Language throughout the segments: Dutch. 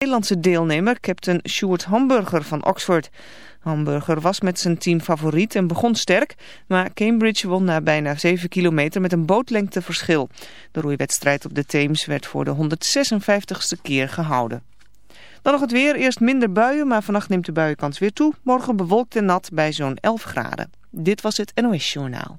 Nederlandse deelnemer, captain Stuart Hamburger van Oxford. Hamburger was met zijn team favoriet en begon sterk, maar Cambridge won na bijna 7 kilometer met een bootlengte verschil. De roeiwedstrijd op de Theems werd voor de 156ste keer gehouden. Dan nog het weer, eerst minder buien, maar vannacht neemt de buienkans weer toe. Morgen bewolkt en nat bij zo'n 11 graden. Dit was het NOS Journaal.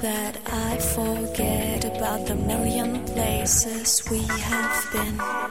that I forget about the million places we have been.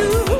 you.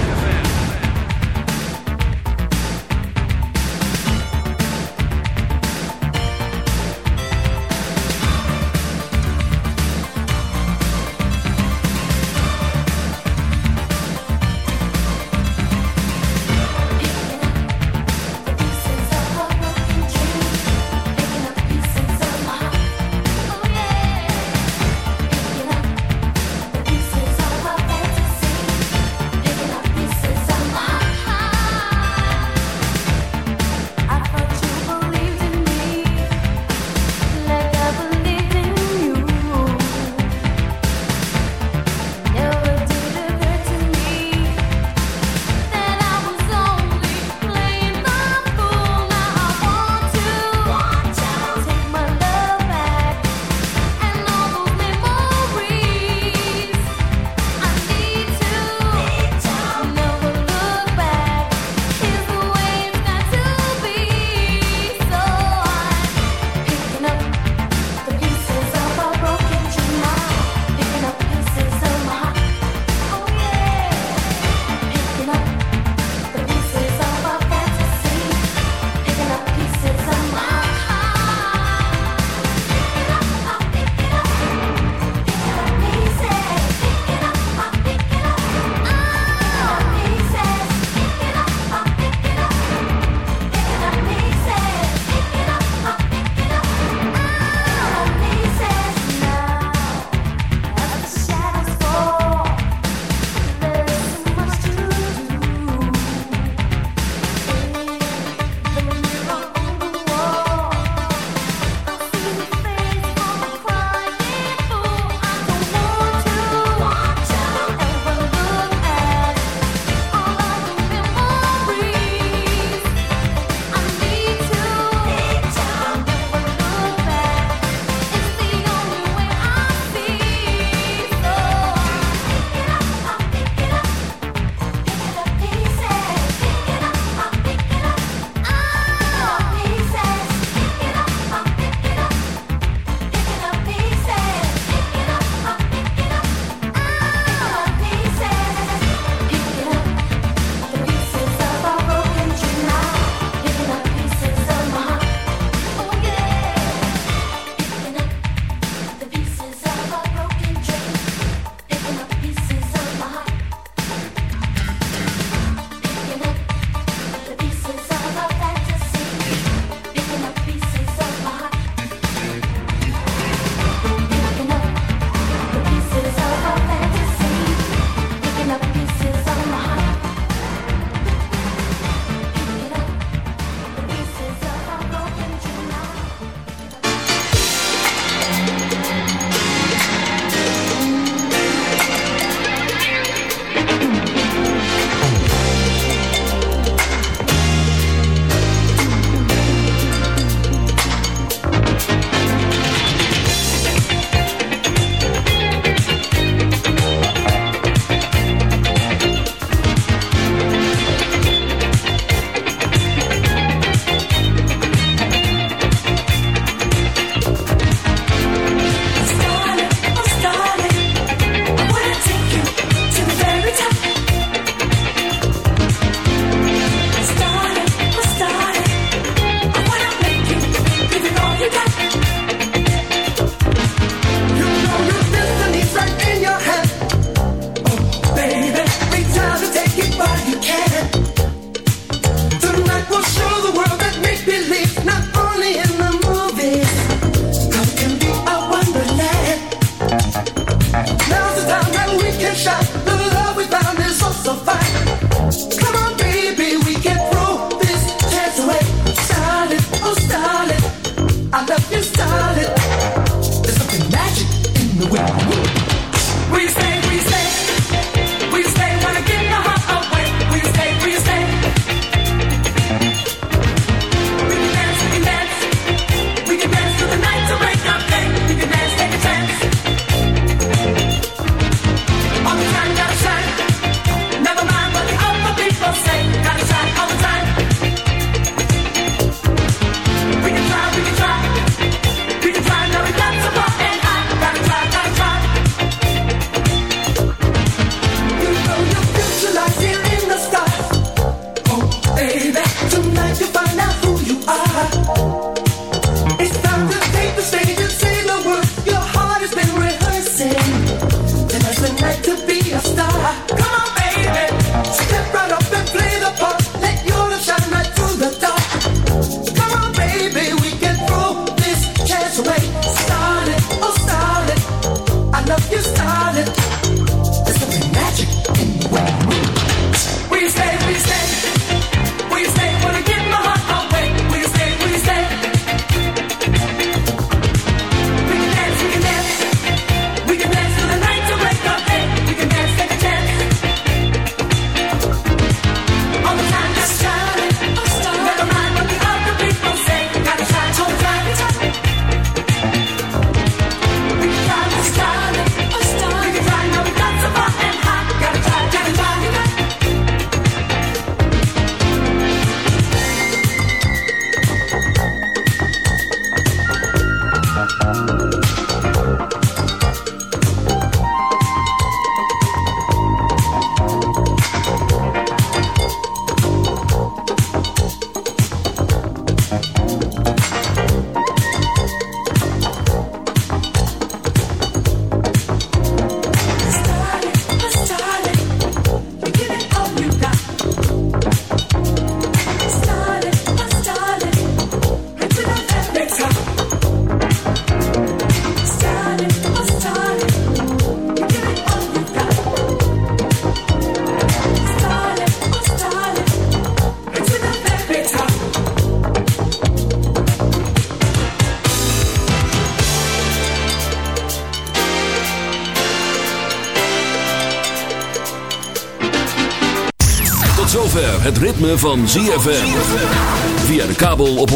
Ritme van ZFM. Via de kabel op 104.5.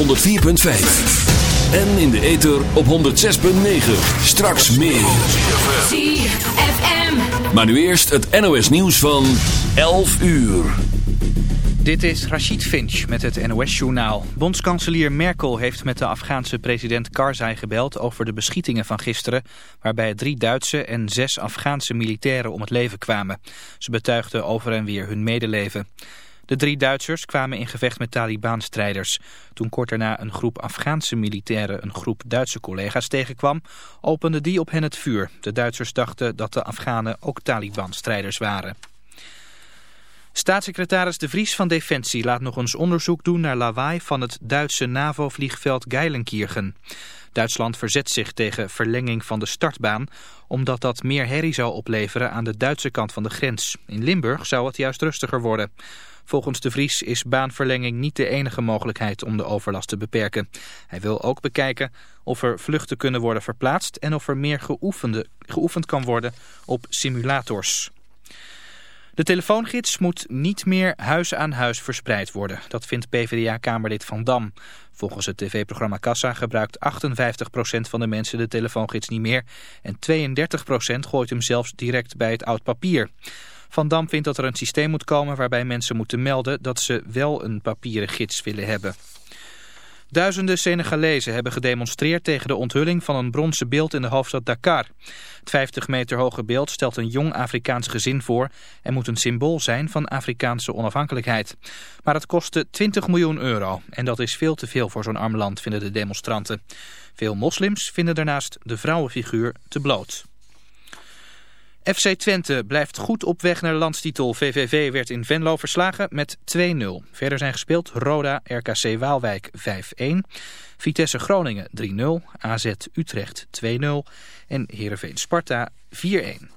En in de ether op 106.9. Straks meer. ZFM. Maar nu eerst het NOS nieuws van 11 uur. Dit is Rachid Finch met het NOS-journaal. Bondskanselier Merkel heeft met de Afghaanse president Karzai gebeld over de beschietingen van gisteren, waarbij drie Duitse en zes Afghaanse militairen om het leven kwamen. Ze betuigden over en weer hun medeleven. De drie Duitsers kwamen in gevecht met Taliban-strijders. Toen kort daarna een groep Afghaanse militairen een groep Duitse collega's tegenkwam, opende die op hen het vuur. De Duitsers dachten dat de Afghanen ook Taliban-strijders waren. Staatssecretaris De Vries van Defensie laat nog eens onderzoek doen naar lawaai van het Duitse NAVO-vliegveld Geilenkirchen. Duitsland verzet zich tegen verlenging van de startbaan, omdat dat meer herrie zou opleveren aan de Duitse kant van de grens. In Limburg zou het juist rustiger worden. Volgens De Vries is baanverlenging niet de enige mogelijkheid om de overlast te beperken. Hij wil ook bekijken of er vluchten kunnen worden verplaatst en of er meer geoefende, geoefend kan worden op simulators. De telefoongids moet niet meer huis aan huis verspreid worden. Dat vindt PvdA-kamerlid Van Dam. Volgens het tv-programma Kassa gebruikt 58% van de mensen de telefoongids niet meer. En 32% gooit hem zelfs direct bij het oud papier. Van Dam vindt dat er een systeem moet komen waarbij mensen moeten melden dat ze wel een papieren gids willen hebben. Duizenden Senegalezen hebben gedemonstreerd tegen de onthulling van een bronzen beeld in de hoofdstad Dakar. Het 50 meter hoge beeld stelt een jong Afrikaans gezin voor en moet een symbool zijn van Afrikaanse onafhankelijkheid. Maar het kostte 20 miljoen euro en dat is veel te veel voor zo'n arm land, vinden de demonstranten. Veel moslims vinden daarnaast de vrouwenfiguur te bloot. FC Twente blijft goed op weg naar landstitel. VVV werd in Venlo verslagen met 2-0. Verder zijn gespeeld Roda, RKC Waalwijk 5-1, Vitesse Groningen 3-0, AZ Utrecht 2-0 en Heerenveen Sparta 4-1.